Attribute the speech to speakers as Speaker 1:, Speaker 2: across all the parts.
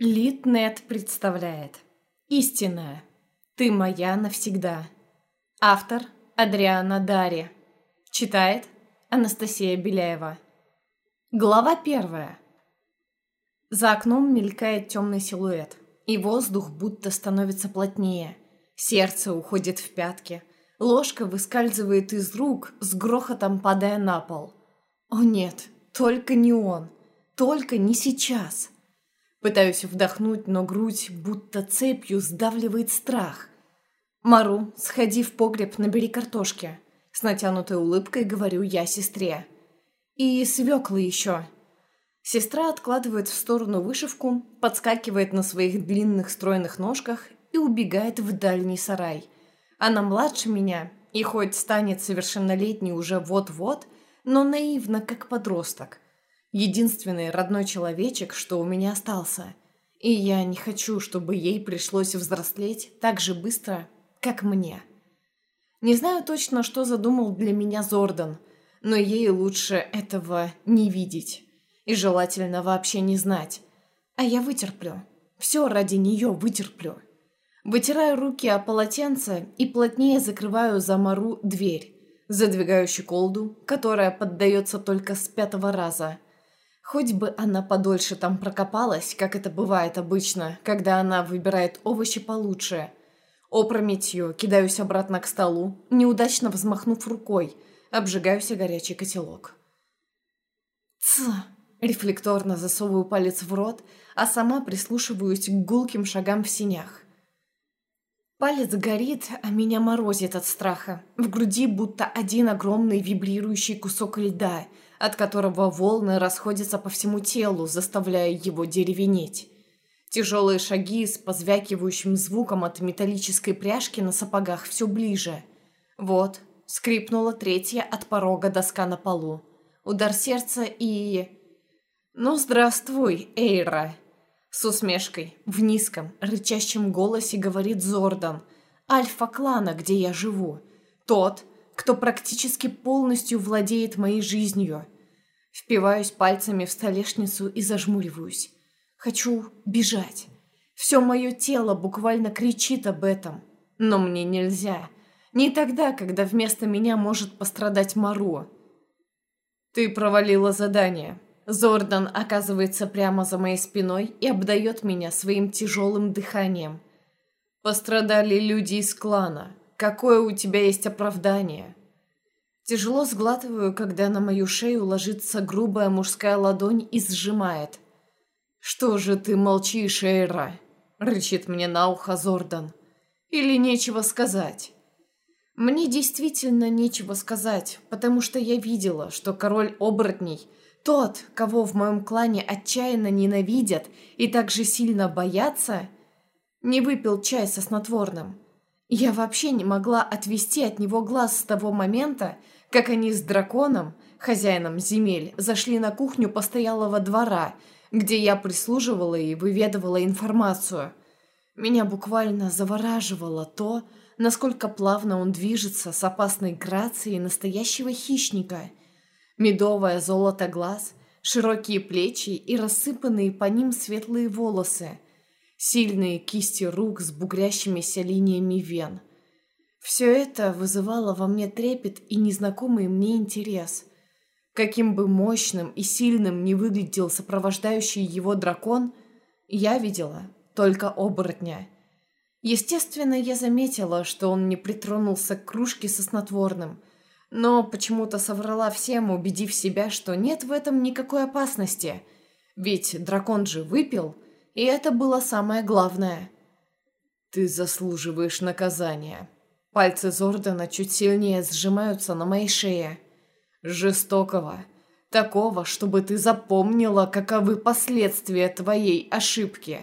Speaker 1: Литнет представляет Истинная. Ты моя навсегда. Автор Адриана Дари. Читает Анастасия Беляева. Глава первая. За окном мелькает темный силуэт, и воздух будто становится плотнее. Сердце уходит в пятки. Ложка выскальзывает из рук, с грохотом падая на пол. О нет, только не он. Только не сейчас. Пытаюсь вдохнуть, но грудь будто цепью сдавливает страх. «Мару, сходи в погреб, набери картошки». С натянутой улыбкой говорю я сестре. «И свеклы еще». Сестра откладывает в сторону вышивку, подскакивает на своих длинных стройных ножках и убегает в дальний сарай. Она младше меня, и хоть станет совершеннолетней уже вот-вот, но наивна, как подросток – единственный родной человечек, что у меня остался. И я не хочу, чтобы ей пришлось взрослеть так же быстро, как мне. Не знаю точно, что задумал для меня Зордан, но ей лучше этого не видеть. И желательно вообще не знать. А я вытерплю. Все ради нее вытерплю. Вытираю руки о полотенце и плотнее закрываю за Мару дверь. Задвигаю щеколду, которая поддается только с пятого раза – Хоть бы она подольше там прокопалась, как это бывает обычно, когда она выбирает овощи получше. Опрометью кидаюсь обратно к столу, неудачно взмахнув рукой, обжигаюся горячий котелок. Ц! Рефлекторно засовываю палец в рот, а сама прислушиваюсь к гулким шагам в синях. Палец горит, а меня морозит от страха. В груди будто один огромный вибрирующий кусок льда – от которого волны расходятся по всему телу, заставляя его деревенеть. Тяжелые шаги с позвякивающим звуком от металлической пряжки на сапогах все ближе. Вот, скрипнула третья от порога доска на полу. Удар сердца и... «Ну, здравствуй, Эйра!» С усмешкой, в низком, рычащем голосе говорит Зордан, альфа-клана, где я живу. Тот, кто практически полностью владеет моей жизнью. Впиваюсь пальцами в столешницу и зажмуриваюсь. Хочу бежать. Все мое тело буквально кричит об этом. Но мне нельзя. Не тогда, когда вместо меня может пострадать Мару. Ты провалила задание. Зордан оказывается прямо за моей спиной и обдает меня своим тяжелым дыханием. Пострадали люди из клана. Какое у тебя есть оправдание? Тяжело сглатываю, когда на мою шею ложится грубая мужская ладонь и сжимает. «Что же ты молчишь, Эйра?» — рычит мне на ухо Зордан. «Или нечего сказать?» Мне действительно нечего сказать, потому что я видела, что король оборотней, тот, кого в моем клане отчаянно ненавидят и также сильно боятся, не выпил чай со снотворным. Я вообще не могла отвести от него глаз с того момента, как они с драконом, хозяином земель, зашли на кухню постоялого двора, где я прислуживала и выведывала информацию. Меня буквально завораживало то, насколько плавно он движется с опасной грацией настоящего хищника. Медовое золото глаз, широкие плечи и рассыпанные по ним светлые волосы – сильные кисти рук с бугрящимися линиями вен. Все это вызывало во мне трепет и незнакомый мне интерес. Каким бы мощным и сильным ни выглядел сопровождающий его дракон, я видела только оборотня. Естественно, я заметила, что он не притронулся к кружке со снотворным, но почему-то соврала всем, убедив себя, что нет в этом никакой опасности. Ведь дракон же выпил – и это было самое главное. «Ты заслуживаешь наказания». Пальцы Зордана чуть сильнее сжимаются на моей шее. «Жестокого. Такого, чтобы ты запомнила, каковы последствия твоей ошибки».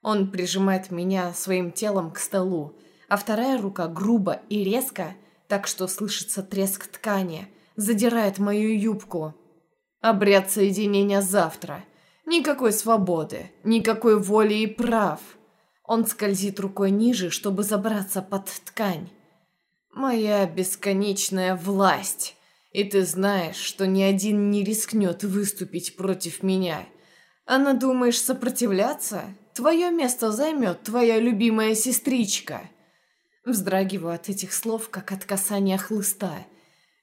Speaker 1: Он прижимает меня своим телом к столу, а вторая рука грубо и резко, так что слышится треск ткани, задирает мою юбку. «Обряд соединения завтра. Никакой свободы, никакой воли и прав. Он скользит рукой ниже, чтобы забраться под ткань. Моя бесконечная власть. И ты знаешь, что ни один не рискнет выступить против меня. Она думаешь сопротивляться? Твое место займет твоя любимая сестричка. Вздрагиваю от этих слов, как от касания хлыста.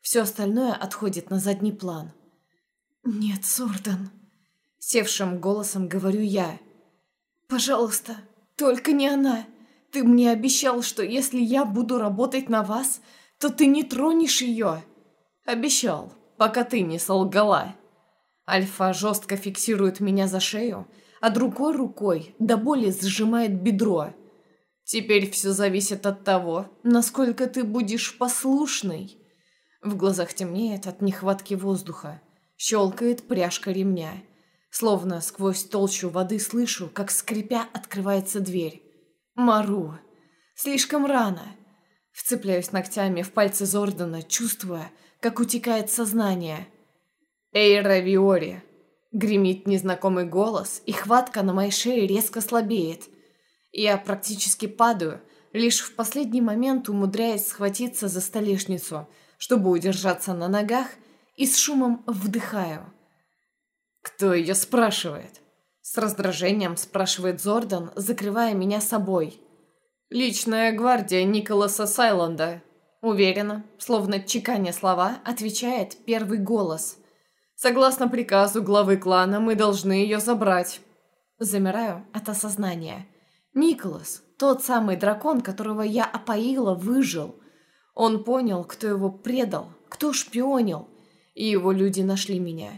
Speaker 1: Все остальное отходит на задний план. «Нет, Сордан», — севшим голосом говорю я. «Пожалуйста, только не она. Ты мне обещал, что если я буду работать на вас, то ты не тронешь ее». «Обещал, пока ты не солгала». Альфа жестко фиксирует меня за шею, а другой рукой до боли сжимает бедро. Теперь все зависит от того, насколько ты будешь послушный. В глазах темнеет от нехватки воздуха. Щелкает пряжка ремня. Словно сквозь толщу воды слышу, как скрипя открывается дверь. Мару. Слишком рано. Вцепляюсь ногтями в пальцы Зордана, чувствуя, как утекает сознание. «Эйра Виори!» Гремит незнакомый голос, и хватка на моей шее резко слабеет. Я практически падаю, лишь в последний момент умудряясь схватиться за столешницу, чтобы удержаться на ногах, и с шумом вдыхаю. «Кто ее спрашивает?» С раздражением спрашивает Зордан, закрывая меня собой. «Личная гвардия Николаса Сайланда». Уверенно, словно чеканя слова, отвечает первый голос. Согласно приказу главы клана, мы должны ее забрать. Замираю от осознания. Николас, тот самый дракон, которого я опоила, выжил. Он понял, кто его предал, кто шпионил, и его люди нашли меня.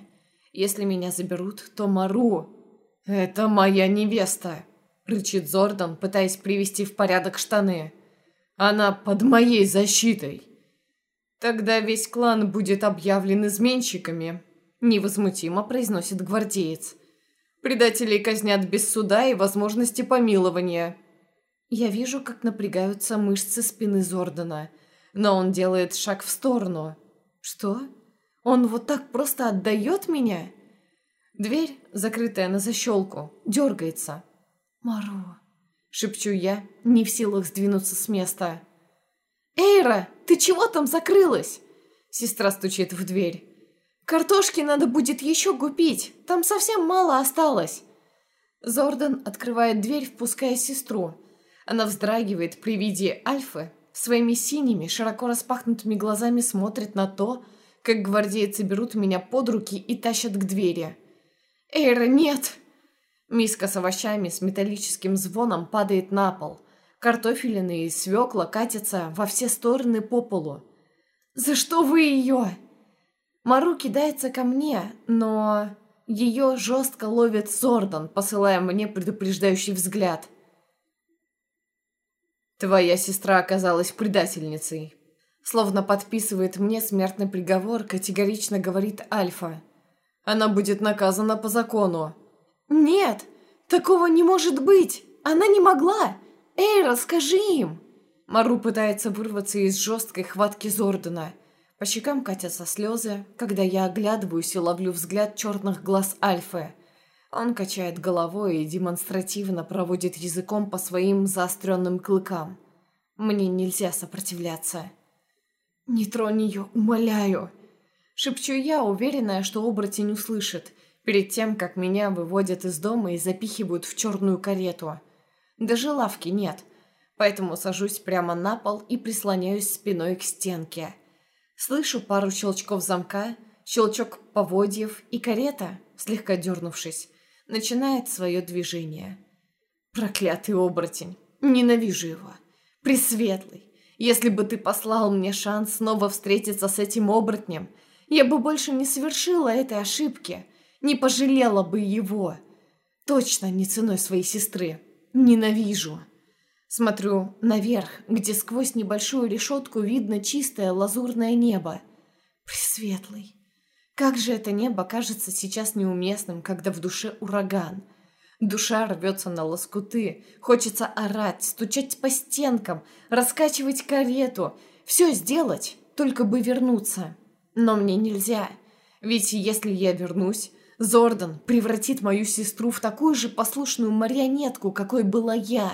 Speaker 1: Если меня заберут, то Мару... «Это моя невеста!» — рычит Зордан, пытаясь привести в порядок штаны. «Она под моей защитой!» «Тогда весь клан будет объявлен изменщиками», невозмутимо произносит гвардеец. Предателей казнят без суда и возможности помилования. Я вижу, как напрягаются мышцы спины Зордана, но он делает шаг в сторону. Что? Он вот так просто отдает меня? Дверь, закрытая на защелку, дергается. «Мару», — шепчу я, не в силах сдвинуться с места. «Эйра, ты чего там закрылась?» Сестра стучит в дверь. Картошки надо будет еще купить, там совсем мало осталось. Зордан открывает дверь, впуская сестру. Она вздрагивает при виде Альфы, своими синими, широко распахнутыми глазами смотрит на то, как гвардейцы берут меня под руки и тащат к двери. «Эйра, нет!» Миска с овощами с металлическим звоном падает на пол. Картофелины и свекла катятся во все стороны по полу. «За что вы ее?» Мару кидается ко мне, но ее жестко ловит Сордан, посылая мне предупреждающий взгляд. «Твоя сестра оказалась предательницей», словно подписывает мне смертный приговор, категорично говорит Альфа. «Она будет наказана по закону». «Нет, такого не может быть! Она не могла! Эй, расскажи им!» Мару пытается вырваться из жесткой хватки Зордана – по щекам катятся слезы, когда я оглядываюсь и ловлю взгляд черных глаз Альфы. Он качает головой и демонстративно проводит языком по своим заостренным клыкам. Мне нельзя сопротивляться. «Не тронь ее, умоляю!» Шепчу я, уверенная, что оборотень услышит, перед тем, как меня выводят из дома и запихивают в черную карету. Даже лавки нет, поэтому сажусь прямо на пол и прислоняюсь спиной к стенке. Слышу пару щелчков замка, щелчок поводьев, и карета, слегка дернувшись, начинает свое движение. Проклятый оборотень! Ненавижу его! Пресветлый! Если бы ты послал мне шанс снова встретиться с этим оборотнем, я бы больше не совершила этой ошибки, не пожалела бы его. Точно не ценой своей сестры. Ненавижу. Смотрю наверх, где сквозь небольшую решетку видно чистое лазурное небо. Пресветлый. Как же это небо кажется сейчас неуместным, когда в душе ураган. Душа рвется на лоскуты, хочется орать, стучать по стенкам, раскачивать карету. Все сделать, только бы вернуться. Но мне нельзя, ведь если я вернусь, Зордан превратит мою сестру в такую же послушную марионетку, какой была я.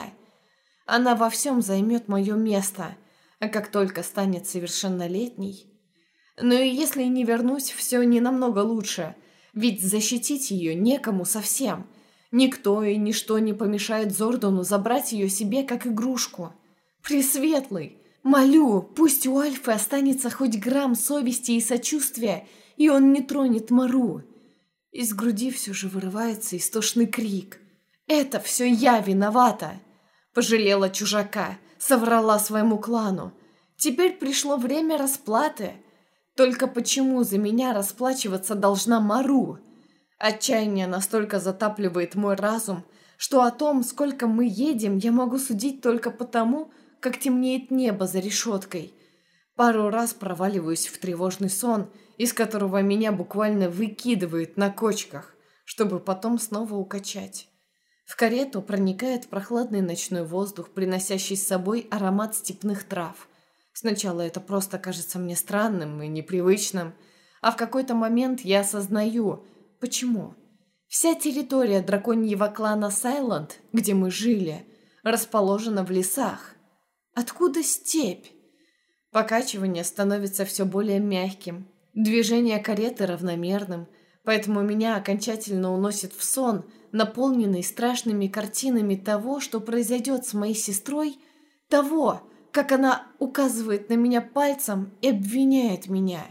Speaker 1: Она во всем займет мое место, а как только станет совершеннолетней... Ну и если не вернусь, все не намного лучше, Ведь защитить ее некому совсем. Никто и ничто не помешает Зордану забрать ее себе как игрушку. Пресветлый! Молю, пусть у Альфы останется хоть грамм совести и сочувствия, и он не тронет Мару. Из груди все же вырывается истошный крик. «Это все я виновата!» Пожалела чужака, соврала своему клану. Теперь пришло время расплаты. Только почему за меня расплачиваться должна Мару? Отчаяние настолько затапливает мой разум, что о том, сколько мы едем, я могу судить только потому, как темнеет небо за решеткой. Пару раз проваливаюсь в тревожный сон, из которого меня буквально выкидывает на кочках, чтобы потом снова укачать. В карету проникает прохладный ночной воздух, приносящий с собой аромат степных трав. Сначала это просто кажется мне странным и непривычным, а в какой-то момент я осознаю, почему. Вся территория драконьего клана Сайланд, где мы жили, расположена в лесах. Откуда степь? Покачивание становится все более мягким, движение кареты равномерным, поэтому меня окончательно уносит в сон, наполненный страшными картинами того, что произойдет с моей сестрой, того, как она указывает на меня пальцем и обвиняет меня.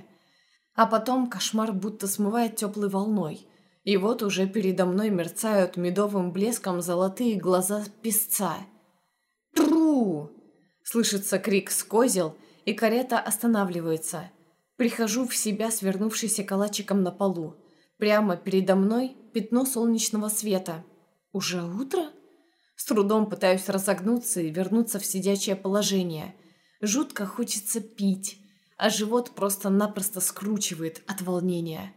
Speaker 1: А потом кошмар будто смывает теплой волной, и вот уже передо мной мерцают медовым блеском золотые глаза песца. «Тру!» Слышится крик с козел, и карета останавливается. Прихожу в себя, свернувшийся калачиком на полу. Прямо передо мной пятно солнечного света. Уже утро? С трудом пытаюсь разогнуться и вернуться в сидячее положение. Жутко хочется пить, а живот просто-напросто скручивает от волнения.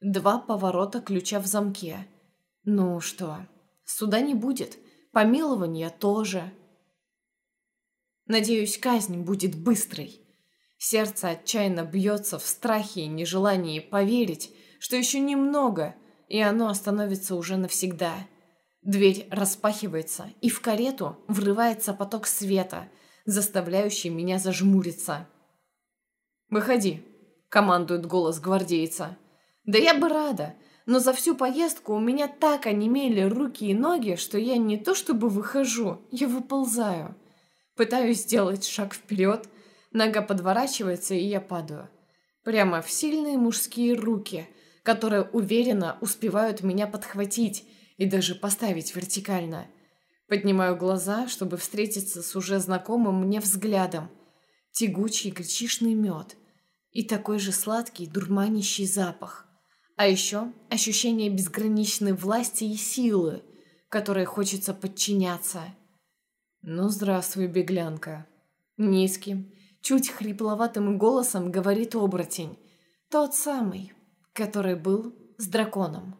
Speaker 1: Два поворота ключа в замке. Ну что, суда не будет, помилования тоже. Надеюсь, казнь будет быстрой. Сердце отчаянно бьется в страхе и нежелании поверить, что еще немного, и оно остановится уже навсегда. Дверь распахивается, и в карету врывается поток света, заставляющий меня зажмуриться. «Выходи», — командует голос гвардейца. «Да я бы рада, но за всю поездку у меня так онемели руки и ноги, что я не то чтобы выхожу, я выползаю». Пытаюсь сделать шаг вперед, нога подворачивается, и я падаю. Прямо в сильные мужские руки, которые уверенно успевают меня подхватить и даже поставить вертикально. Поднимаю глаза, чтобы встретиться с уже знакомым мне взглядом. Тягучий гречишный мед и такой же сладкий дурманящий запах. А еще ощущение безграничной власти и силы, которой хочется подчиняться. «Ну, здравствуй, беглянка!» Низким, чуть хрипловатым голосом говорит оборотень. Тот самый, который был с драконом.